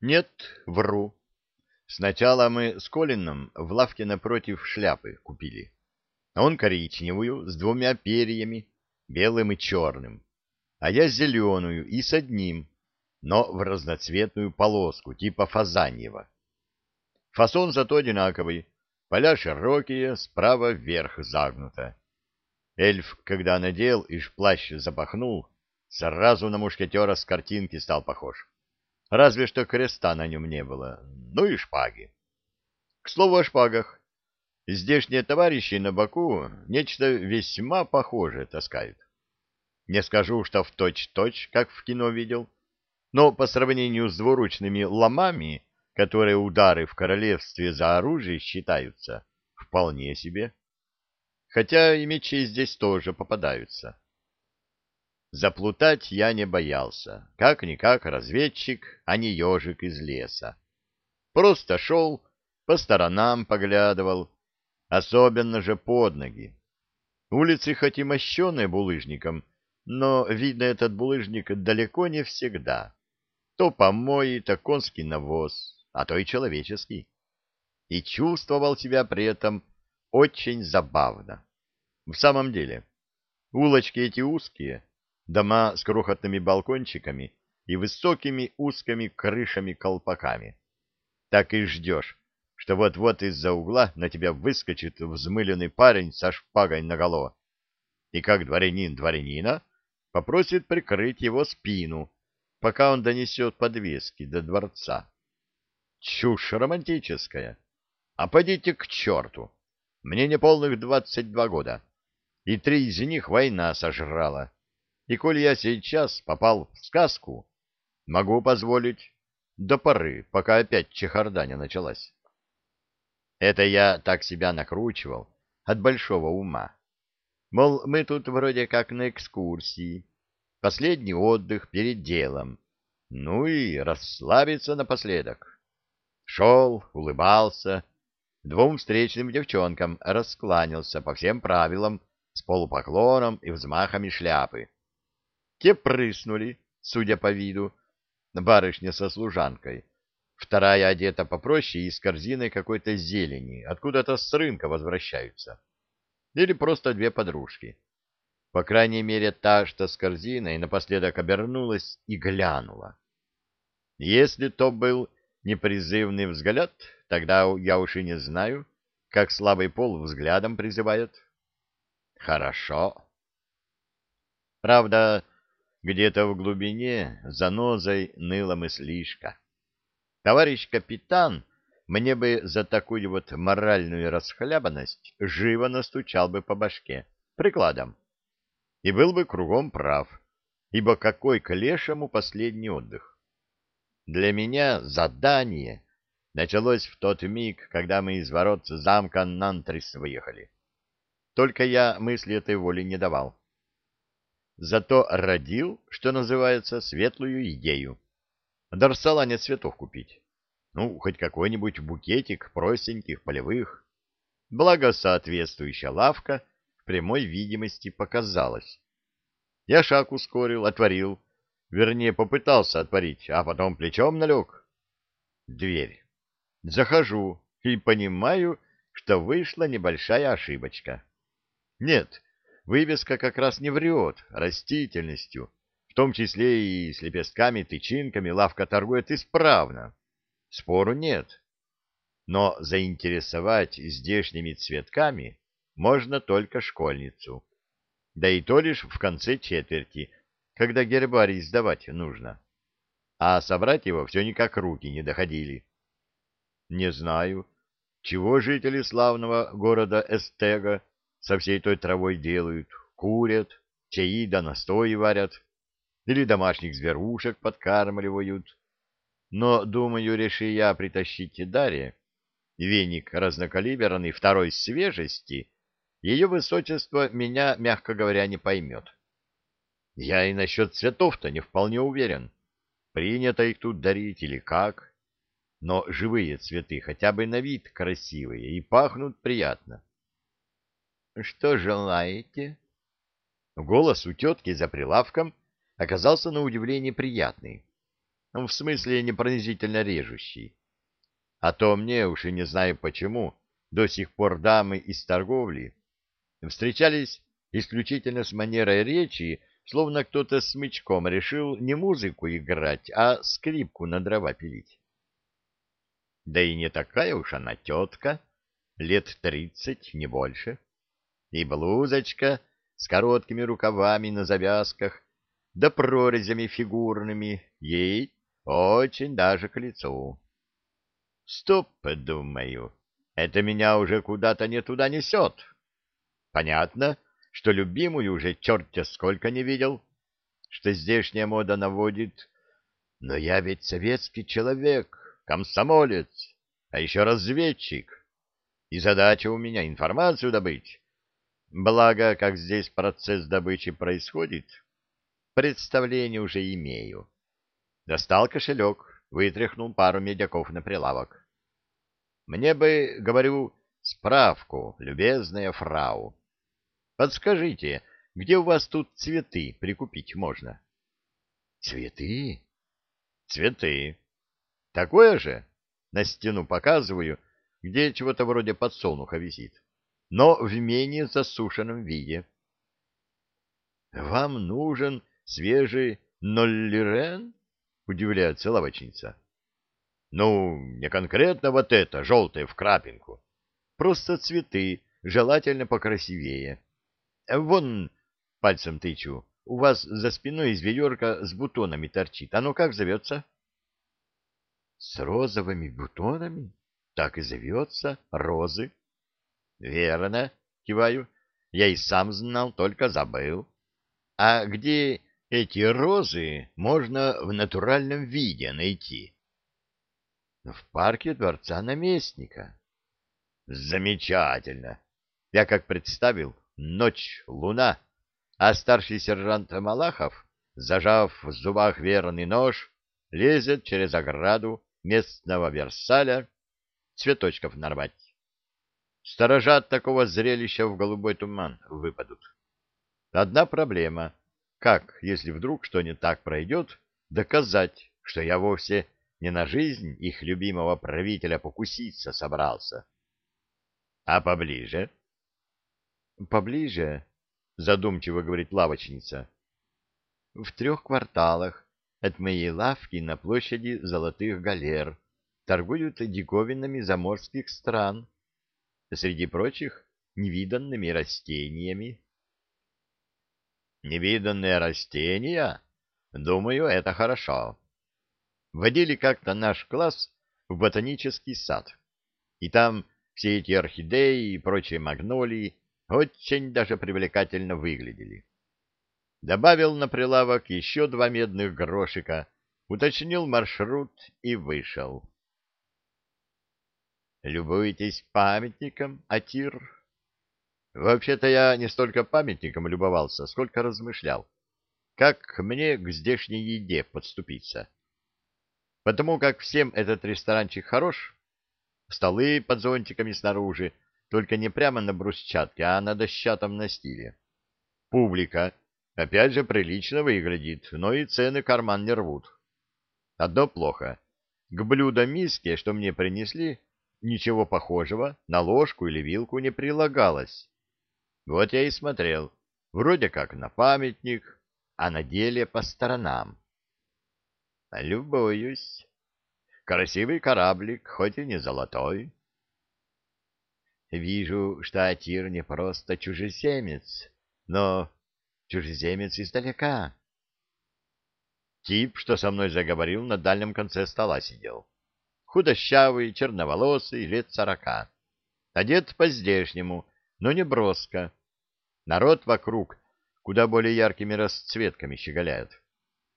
Нет, вру. Сначала мы с Колином в лавке напротив шляпы купили. Он коричневую, с двумя перьями, белым и черным, а я зеленую и с одним, но в разноцветную полоску, типа фазаньева. Фасон зато одинаковый, поля широкие, справа вверх загнуто. Эльф, когда надел и плащ запахнул, сразу на мушкетера с картинки стал похож. Разве что креста на нем не было, ну и шпаги. К слову о шпагах. Здешние товарищи на боку нечто весьма похожее таскают. Не скажу, что в точь-точь, как в кино видел, но по сравнению с двуручными ломами, которые удары в королевстве за оружие считаются, вполне себе. Хотя и мечи здесь тоже попадаются. Заплутать я не боялся, как-никак разведчик, а не ежик из леса. Просто шел, по сторонам поглядывал, особенно же под ноги. Улицы хоть и мощеные булыжником, но видно этот булыжник далеко не всегда. То помои, то конский навоз, а то и человеческий. И чувствовал себя при этом очень забавно. В самом деле, улочки эти узкие, дома с крохотными балкончиками и высокими узкими крышами-колпаками. Так и ждешь, что вот-вот из-за угла на тебя выскочит взмыленный парень со шпагой наголо, и как дворянин дворянина попросит прикрыть его спину, пока он донесет подвески до дворца. Чушь романтическая. А пойдите к черту. Мне не полных двадцать два года, и три из них война сожрала и коль я сейчас попал в сказку, могу позволить до поры, пока опять чехарда не началась. Это я так себя накручивал от большого ума. Мол, мы тут вроде как на экскурсии, последний отдых перед делом, ну и расслабиться напоследок. Шел, улыбался, двум встречным девчонкам раскланялся по всем правилам с полупоклоном и взмахами шляпы те прыснули, судя по виду, барышня со служанкой. Вторая одета попроще и с корзиной какой-то зелени, откуда-то с рынка возвращаются. Или просто две подружки. По крайней мере, та, что с корзиной, напоследок обернулась и глянула. Если то был непризывный взгляд, тогда я уж и не знаю, как слабый пол взглядом призывает. Хорошо. Правда, где-то в глубине занозой ныла мыслишка. Товарищ капитан мне бы за такую вот моральную расхлябанность живо настучал бы по башке прикладом. И был бы кругом прав, ибо какой к лешему последний отдых? Для меня задание началось в тот миг, когда мы из ворот замка Нантрис выехали. Только я мысли этой воли не давал зато родил, что называется, светлую идею. До не цветов купить. Ну, хоть какой-нибудь букетик простеньких, полевых. Благо, соответствующая лавка в прямой видимости показалась. Я шаг ускорил, отворил. Вернее, попытался отворить, а потом плечом налег. Дверь. Захожу и понимаю, что вышла небольшая ошибочка. Нет, Вывеска как раз не врет растительностью, в том числе и с лепестками, тычинками лавка торгует исправно. Спору нет. Но заинтересовать здешними цветками можно только школьницу. Да и то лишь в конце четверти, когда гербарий сдавать нужно. А собрать его все никак руки не доходили. Не знаю, чего жители славного города Эстега со всей той травой делают, курят, чаи да настои варят, или домашних зверушек подкармливают. Но, думаю, реши я притащить Дарье, веник разнокалиберный второй свежести, ее высочество меня, мягко говоря, не поймет. Я и насчет цветов-то не вполне уверен, принято их тут дарить или как. Но живые цветы хотя бы на вид красивые и пахнут приятно. Что желаете? Голос у тетки за прилавком оказался на удивление приятный. в смысле непронизительно режущий. А то мне, уж и не знаю почему, до сих пор дамы из торговли встречались исключительно с манерой речи, словно кто-то смычком решил не музыку играть, а скрипку на дрова пилить. Да и не такая уж она тетка, лет тридцать, не больше. И блузочка с короткими рукавами на завязках, да прорезями фигурными, ей очень даже к лицу. Стоп, думаю, это меня уже куда-то не туда несет. Понятно, что любимую уже черт сколько не видел, что здешняя мода наводит. Но я ведь советский человек, комсомолец, а еще разведчик. И задача у меня информацию добыть. Благо, как здесь процесс добычи происходит, представление уже имею. Достал кошелек, вытряхнул пару медяков на прилавок. Мне бы, говорю, справку, любезная фрау. Подскажите, где у вас тут цветы прикупить можно? Цветы? Цветы. Такое же? На стену показываю, где чего-то вроде подсолнуха висит, но в менее засушенном виде. Вам нужен свежий ноллирен? Удивляется лавочница. Ну, не конкретно вот это, желтое в крапинку. Просто цветы, желательно покрасивее. Вон, пальцем тычу, у вас за спиной из ведерка с бутонами торчит. Оно как зовется? С розовыми бутонами? Так и зовется, розы. Верно, киваю. Я и сам знал, только забыл. А где эти розы можно в натуральном виде найти? В парке дворца наместника. Замечательно. Я как представил, ночь, луна, а старший сержант Малахов, зажав в зубах верный нож, лезет через ограду местного Версаля цветочков нарвать. Сторожат такого зрелища в голубой туман выпадут. Одна проблема — как, если вдруг что не так пройдет, доказать, что я вовсе не на жизнь их любимого правителя покуситься собрался? А поближе? Поближе, задумчиво говорит лавочница. В трех кварталах от моей лавки на площади Золотых Галер торгуют диковинными заморских стран, среди прочих невиданными растениями. Невиданные растения? Думаю, это хорошо. Водили как-то наш класс в ботанический сад, и там все эти орхидеи и прочие магнолии очень даже привлекательно выглядели. Добавил на прилавок еще два медных грошика, уточнил маршрут и вышел. «Любуетесь памятником, Атир?» Вообще-то я не столько памятником любовался, сколько размышлял, как мне к здешней еде подступиться. Потому как всем этот ресторанчик хорош, столы под зонтиками снаружи, только не прямо на брусчатке, а на дощатом настиле. Публика, опять же, прилично выглядит, но и цены карман не рвут. Одно плохо. К блюду миске, что мне принесли, ничего похожего на ложку или вилку не прилагалось. Вот я и смотрел, вроде как на памятник, а на деле по сторонам. Любуюсь. Красивый кораблик, хоть и не золотой. Вижу, что Атир не просто чужеземец, но чужеземец издалека. Тип, что со мной заговорил, на дальнем конце стола сидел. Худощавый, черноволосый, лет сорока. Одет по-здешнему, но не броско, Народ вокруг куда более яркими расцветками щеголяет.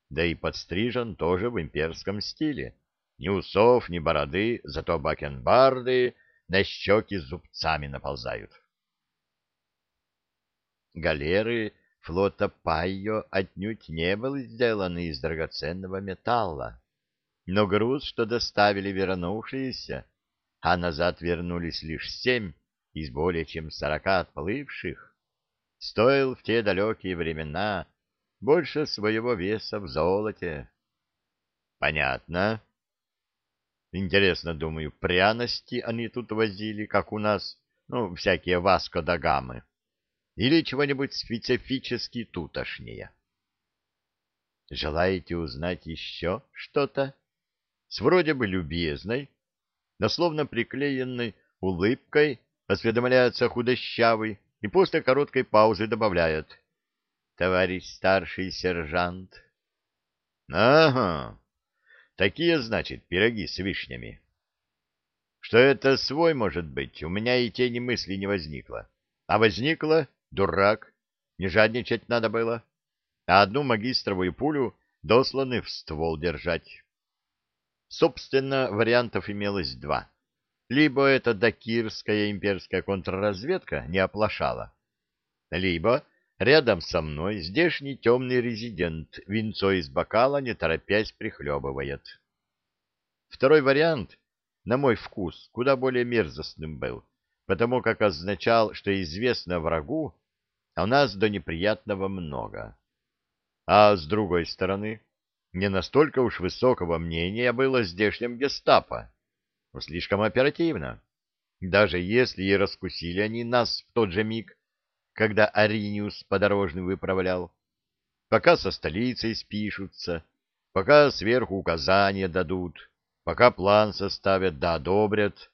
Да и подстрижен тоже в имперском стиле. Ни усов, ни бороды, зато бакенбарды на щеки зубцами наползают. Галеры флота Пайо отнюдь не были сделаны из драгоценного металла. Но груз, что доставили вернувшиеся, а назад вернулись лишь семь из более чем сорока отплывших, стоил в те далекие времена больше своего веса в золоте. Понятно. Интересно, думаю, пряности они тут возили, как у нас, ну, всякие васко да гаммы, или чего-нибудь специфически тутошнее. Желаете узнать еще что-то? С вроде бы любезной, но словно приклеенной улыбкой осведомляется худощавый и после короткой паузы добавляет «Товарищ старший сержант». «Ага, такие, значит, пироги с вишнями». Что это свой может быть, у меня и тени мысли не возникло. А возникло, дурак, не жадничать надо было. А одну магистровую пулю досланы в ствол держать. Собственно, вариантов имелось два. Либо эта дакирская имперская контрразведка не оплошала, либо рядом со мной здешний темный резидент винцо из бокала не торопясь прихлебывает. Второй вариант, на мой вкус, куда более мерзостным был, потому как означал, что известно врагу, а у нас до неприятного много. А с другой стороны, не настолько уж высокого мнения было о здешнем гестапо. Но слишком оперативно. Даже если и раскусили они нас в тот же миг, когда Ариниус подорожный выправлял, пока со столицей спишутся, пока сверху указания дадут, пока план составят да одобрят.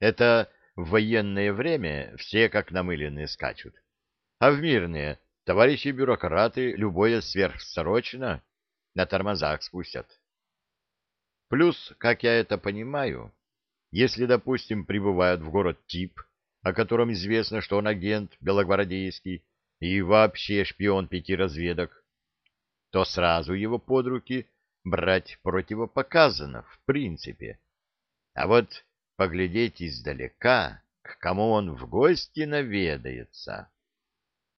Это в военное время все как намыленные скачут. А в мирные товарищи бюрократы любое сверхсрочно на тормозах спустят. Плюс, как я это понимаю, если, допустим, прибывает в город тип, о котором известно, что он агент белогвардейский и вообще шпион пяти разведок, то сразу его под руки брать противопоказано, в принципе. А вот поглядеть издалека, к кому он в гости наведается...